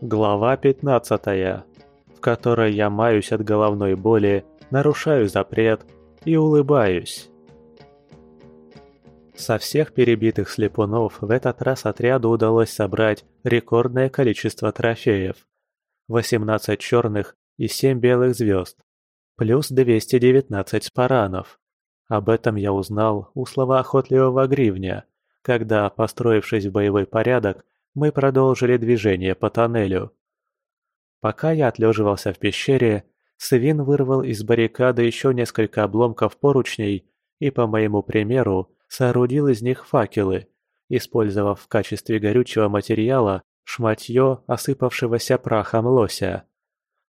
Глава 15, в которой я маюсь от головной боли, нарушаю запрет и улыбаюсь. Со всех перебитых слепунов в этот раз отряду удалось собрать рекордное количество трофеев. 18 черных и 7 белых звезд, плюс 219 спаранов. Об этом я узнал у слова охотливого гривня, когда, построившись в боевой порядок, мы продолжили движение по тоннелю. Пока я отлеживался в пещере, Свин вырвал из баррикады еще несколько обломков поручней и, по моему примеру, соорудил из них факелы, использовав в качестве горючего материала шматье осыпавшегося прахом лося.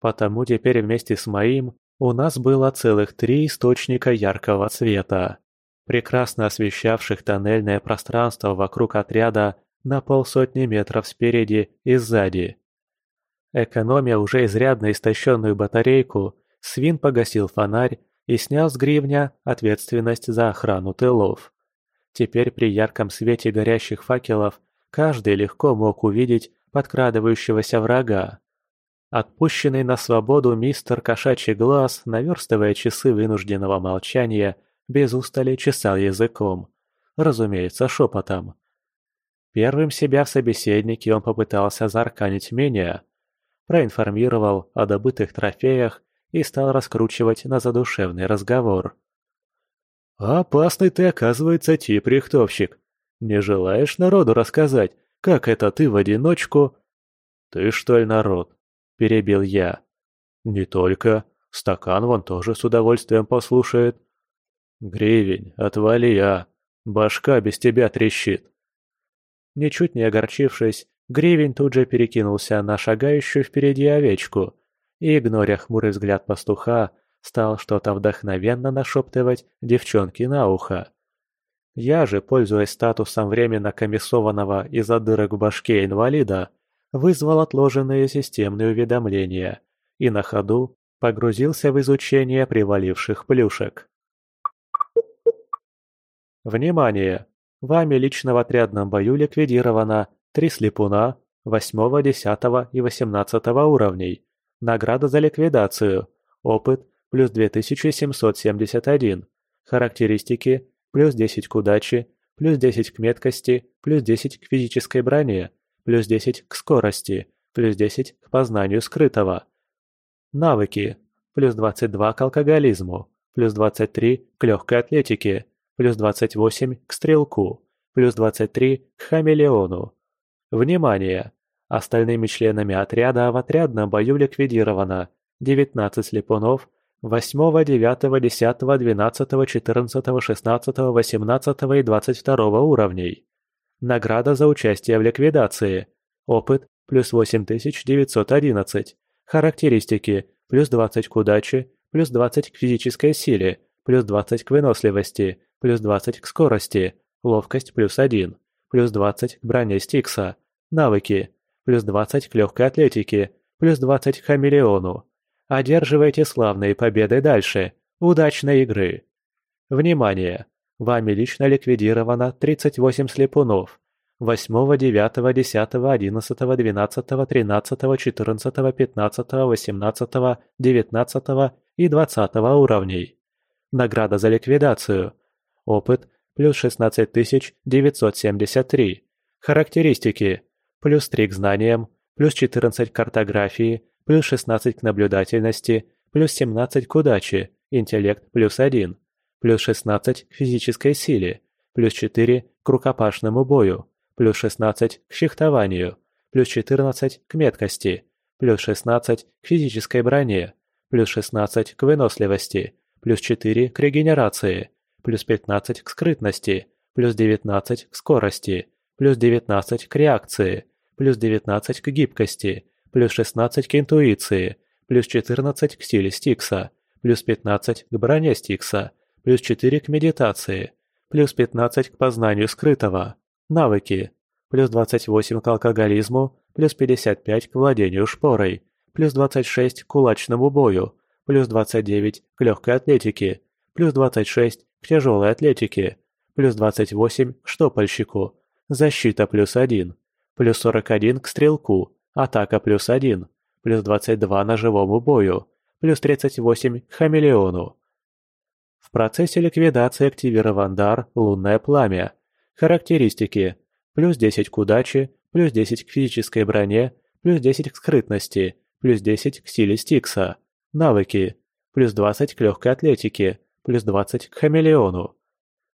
Потому теперь вместе с моим у нас было целых три источника яркого света, прекрасно освещавших тоннельное пространство вокруг отряда на полсотни метров спереди и сзади. Экономя уже изрядно истощенную батарейку, Свин погасил фонарь и снял с гривня ответственность за охрану тылов. Теперь при ярком свете горящих факелов каждый легко мог увидеть подкрадывающегося врага. Отпущенный на свободу мистер Кошачий Глаз, наверстывая часы вынужденного молчания, без устали чесал языком. Разумеется, шепотом. Первым себя в собеседнике он попытался заарканить меня. Проинформировал о добытых трофеях и стал раскручивать на задушевный разговор. «Опасный ты, оказывается, тип рихтовщик. Не желаешь народу рассказать, как это ты в одиночку...» «Ты что ли народ?» – перебил я. «Не только. Стакан вон тоже с удовольствием послушает». «Гривень, отвали я. Башка без тебя трещит». Ничуть не огорчившись, Гривень тут же перекинулся на шагающую впереди овечку и, игноря хмурый взгляд пастуха, стал что-то вдохновенно нашептывать девчонке на ухо. Я же, пользуясь статусом временно комиссованного из-за дырок в башке инвалида, вызвал отложенные системные уведомления и на ходу погрузился в изучение приваливших плюшек. Внимание! Вами лично в отрядном бою ликвидировано три слепуна 8, 10 и 18 уровней. Награда за ликвидацию. Опыт плюс 2771. Характеристики плюс 10 к удаче, плюс 10 к меткости, плюс 10 к физической броне, плюс 10 к скорости, плюс 10 к познанию скрытого. Навыки. Плюс 22 к алкоголизму, плюс 23 к легкой атлетике, плюс 28 к стрелку, плюс 23 к хамелеону. Внимание! Остальными членами отряда в отрядном бою ликвидировано 19 слепунов, 8, 9, 10, 12, 14, 16, 18 и 22 уровней. Награда за участие в ликвидации. Опыт – плюс 8911. Характеристики – плюс 20 к удаче, плюс 20 к физической силе, плюс 20 к выносливости, плюс 20 к скорости, ловкость плюс 1, плюс 20 к броне Стикса, навыки, плюс 20 к легкой атлетике, плюс 20 к хамелеону. Одерживайте славные победы дальше. Удачной игры! Внимание! Вами лично ликвидировано 38 слепунов. 8, 9, 10, 11, 12, 13, 14, 15, 18, 19 и 20 уровней. Награда за ликвидацию. Опыт плюс 16973. Характеристики. Плюс 3 к знаниям, плюс 14 к картографии, плюс 16 к наблюдательности, плюс 17 к удаче, интеллект плюс 1, плюс 16 к физической силе, плюс 4 к рукопашному бою, плюс 16 к фехтованию, плюс 14 к меткости, плюс 16 к физической броне, плюс 16 к выносливости, плюс 4 к регенерации, плюс 15 к скрытности, плюс 19 к скорости, плюс 19 к реакции, плюс 19 к гибкости, плюс 16 к интуиции, плюс 14 к силе Стикса, плюс 15 к броне Стикса, плюс 4 к медитации, плюс 15 к познанию скрытого. Навыки. Плюс 28 к алкоголизму, плюс 55 к владению шпорой, плюс 26 к кулачному бою, плюс 29 к легкой атлетике, плюс 26 к тяжелой атлетике, плюс 28 к штопальщику, защита плюс 1, плюс 41 к стрелку, атака плюс 1, плюс 22 ножевому бою, плюс 38 к хамелеону. В процессе ликвидации активирован дар «Лунное пламя». Характеристики. Плюс 10 к удаче, плюс 10 к физической броне, плюс 10 к скрытности, плюс 10 к силе Стикса. Навыки. Плюс 20 к легкой атлетике, плюс 20 к хамелеону.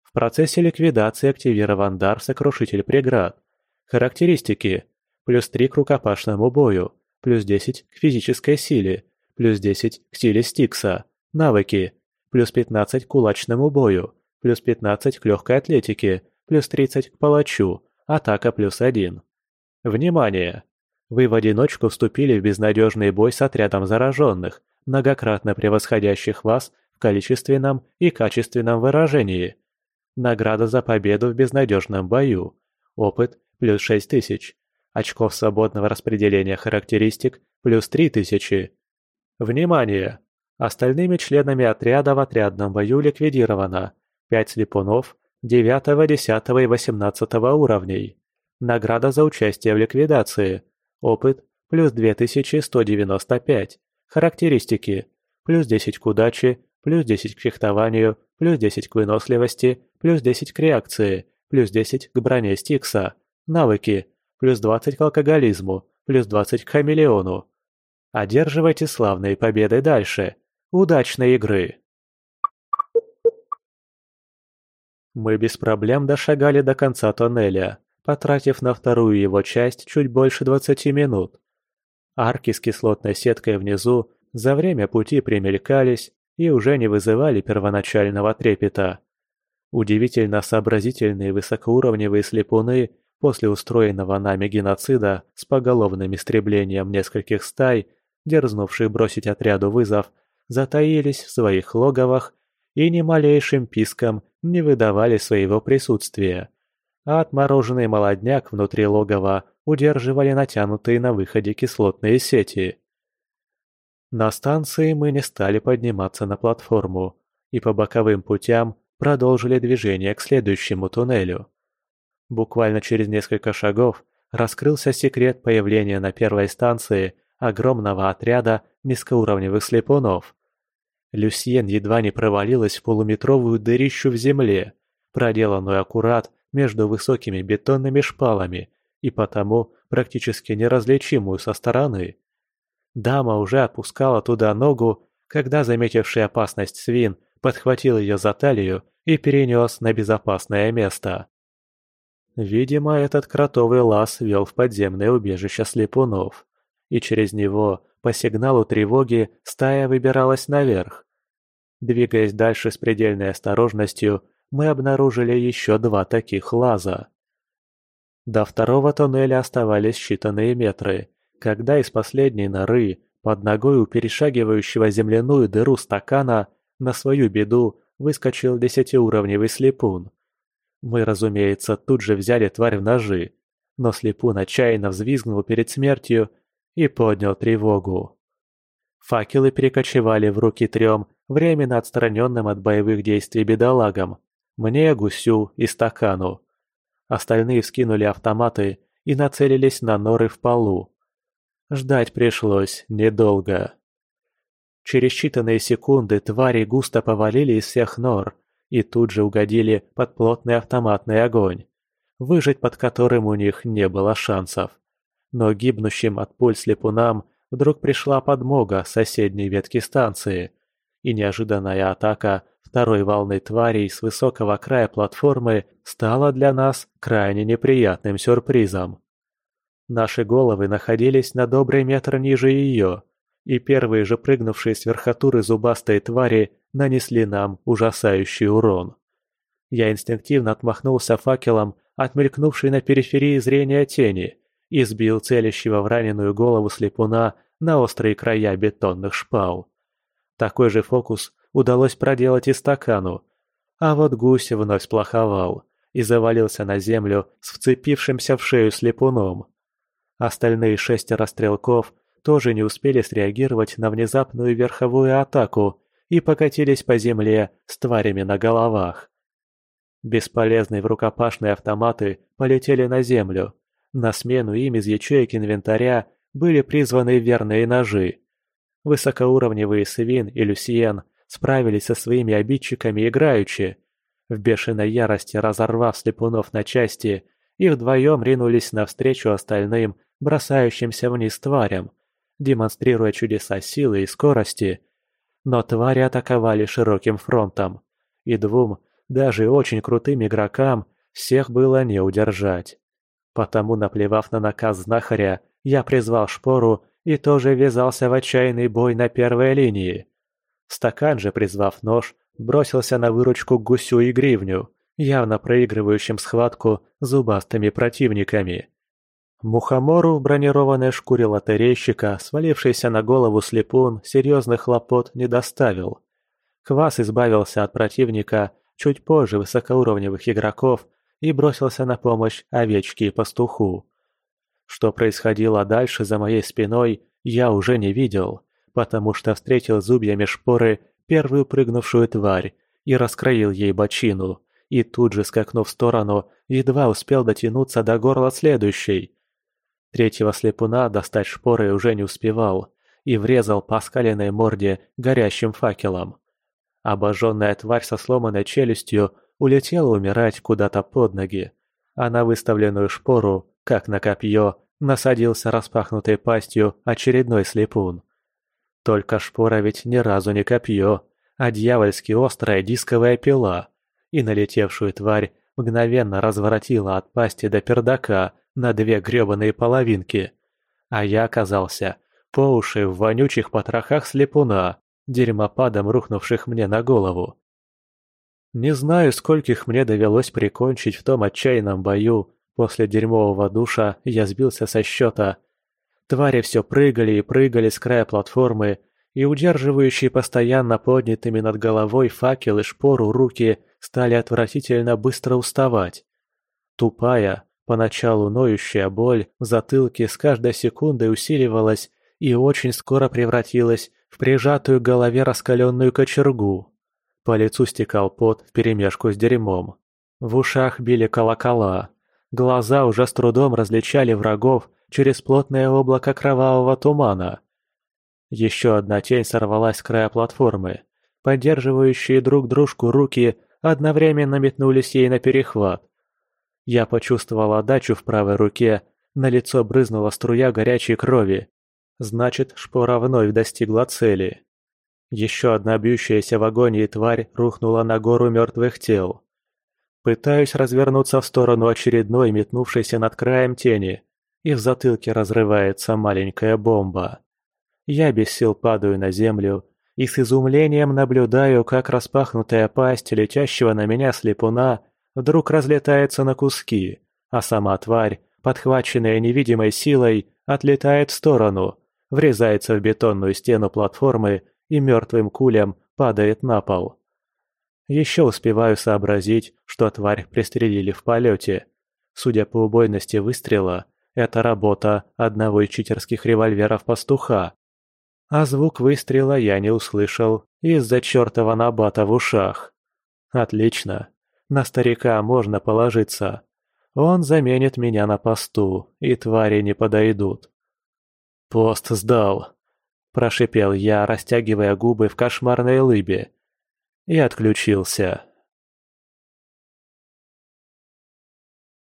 В процессе ликвидации активирован дар «Сокрушитель преград». Характеристики. Плюс 3 к рукопашному бою, плюс 10 к физической силе, плюс 10 к силе Стикса. Навыки. Плюс 15 к кулачному бою, плюс 15 к легкой атлетике, плюс 30 к палачу, атака плюс 1. Внимание! Вы в одиночку вступили в безнадежный бой с отрядом зараженных, многократно превосходящих вас в количественном и качественном выражении. Награда за победу в безнадежном бою. Опыт – плюс 6000. Очков свободного распределения характеристик – плюс 3000. Внимание! Остальными членами отряда в отрядном бою ликвидировано 5 слепунов 9, 10 и 18 уровней. Награда за участие в ликвидации. Опыт – плюс 2195. Характеристики – плюс 10 к удаче, плюс 10 к фехтованию, плюс 10 к выносливости, плюс 10 к реакции, плюс 10 к броне Стикса. Навыки – плюс 20 к алкоголизму, плюс 20 к хамелеону. Одерживайте славные победы дальше. Удачной игры! Мы без проблем дошагали до конца тоннеля, потратив на вторую его часть чуть больше 20 минут. Арки с кислотной сеткой внизу за время пути примелькались и уже не вызывали первоначального трепета. Удивительно сообразительные высокоуровневые слепуны после устроенного нами геноцида с поголовным истреблением нескольких стай, дерзнувших бросить отряду вызов, затаились в своих логовах и ни малейшим писком не выдавали своего присутствия. А отмороженный молодняк внутри логова удерживали натянутые на выходе кислотные сети. На станции мы не стали подниматься на платформу и по боковым путям продолжили движение к следующему туннелю. Буквально через несколько шагов раскрылся секрет появления на первой станции огромного отряда низкоуровневых слепунов. Люсьен едва не провалилась в полуметровую дырищу в земле, проделанную аккурат между высокими бетонными шпалами и потому практически неразличимую со стороны. Дама уже отпускала туда ногу, когда заметивший опасность свин подхватил ее за талию и перенес на безопасное место. Видимо, этот кротовый лаз вел в подземное убежище слепунов, и через него, по сигналу тревоги, стая выбиралась наверх. Двигаясь дальше с предельной осторожностью, мы обнаружили еще два таких лаза. До второго тоннеля оставались считанные метры, когда из последней норы, под ногой у перешагивающего земляную дыру стакана, на свою беду выскочил десятиуровневый слепун. Мы, разумеется, тут же взяли тварь в ножи, но слепун отчаянно взвизгнул перед смертью и поднял тревогу. Факелы перекочевали в руки трем временно отстраненным от боевых действий бедолагам, мне, гусю и стакану. Остальные вскинули автоматы и нацелились на норы в полу. Ждать пришлось недолго. Через считанные секунды твари густо повалили из всех нор и тут же угодили под плотный автоматный огонь, выжить под которым у них не было шансов. Но гибнущим от пуль слепунам вдруг пришла подмога соседней ветки станции, и неожиданная атака второй волны тварей с высокого края платформы стала для нас крайне неприятным сюрпризом. Наши головы находились на добрый метр ниже ее, и первые же прыгнувшие с верхотуры зубастой твари нанесли нам ужасающий урон. Я инстинктивно отмахнулся факелом от мелькнувшей на периферии зрения тени и сбил целящего в раненую голову слепуна на острые края бетонных шпал. Такой же фокус удалось проделать и стакану, а вот гусь вновь сплоховал и завалился на землю с вцепившимся в шею слепуном. Остальные шестеро стрелков тоже не успели среагировать на внезапную верховую атаку и покатились по земле с тварями на головах. Бесполезные в рукопашные автоматы полетели на землю. На смену им из ячеек инвентаря были призваны верные ножи. Высокоуровневые Свин и Люсиен справились со своими обидчиками играючи, в бешеной ярости разорвав слепунов на части, и вдвоем ринулись навстречу остальным, бросающимся вниз тварям, демонстрируя чудеса силы и скорости. Но твари атаковали широким фронтом, и двум, даже очень крутым игрокам, всех было не удержать. Потому, наплевав на наказ знахаря, я призвал шпору и тоже ввязался в отчаянный бой на первой линии. Стакан же, призвав нож, бросился на выручку гусю и гривню, явно проигрывающим схватку зубастыми противниками. Мухомору в бронированной шкуре лотерейщика, свалившийся на голову слепун, серьезных хлопот не доставил. Квас избавился от противника чуть позже высокоуровневых игроков и бросился на помощь овечке и пастуху. Что происходило дальше за моей спиной, я уже не видел, потому что встретил зубьями шпоры первую прыгнувшую тварь и раскроил ей бочину, и тут же, скакнув в сторону, едва успел дотянуться до горла следующей. Третьего слепуна достать шпоры уже не успевал и врезал по скаленной морде горящим факелом. Обожженная тварь со сломанной челюстью улетела умирать куда-то под ноги, а на выставленную шпору, как на копье, насадился распахнутой пастью очередной слепун. Только шпора ведь ни разу не копье, а дьявольски острая дисковая пила, и налетевшую тварь мгновенно разворотила от пасти до пердака на две гребаные половинки. А я оказался по уши в вонючих потрохах слепуна, дерьмопадом рухнувших мне на голову. Не знаю, скольких мне довелось прикончить в том отчаянном бою, после дерьмового душа я сбился со счета, Твари все прыгали и прыгали с края платформы, и удерживающие постоянно поднятыми над головой факел и шпору руки стали отвратительно быстро уставать. Тупая, поначалу ноющая боль в затылке с каждой секундой усиливалась и очень скоро превратилась в прижатую к голове раскаленную кочергу. По лицу стекал пот вперемешку с дерьмом. В ушах били колокола. Глаза уже с трудом различали врагов через плотное облако кровавого тумана. Еще одна тень сорвалась с края платформы. Поддерживающие друг дружку руки одновременно метнулись ей на перехват. Я почувствовал отдачу в правой руке, на лицо брызнула струя горячей крови. Значит, шпора вновь достигла цели. Еще одна бьющаяся в агонии тварь рухнула на гору мертвых тел. Пытаюсь развернуться в сторону очередной, метнувшейся над краем тени и в затылке разрывается маленькая бомба. Я без сил падаю на землю и с изумлением наблюдаю, как распахнутая пасть летящего на меня слепуна вдруг разлетается на куски, а сама тварь, подхваченная невидимой силой, отлетает в сторону, врезается в бетонную стену платформы и мертвым кулем падает на пол. Еще успеваю сообразить, что тварь пристрелили в полете. Судя по убойности выстрела, это работа одного из читерских револьверов пастуха. А звук выстрела я не услышал из-за чертова набата в ушах. Отлично. На старика можно положиться. Он заменит меня на посту, и твари не подойдут. «Пост сдал», – прошипел я, растягивая губы в кошмарной лыбе. И отключился.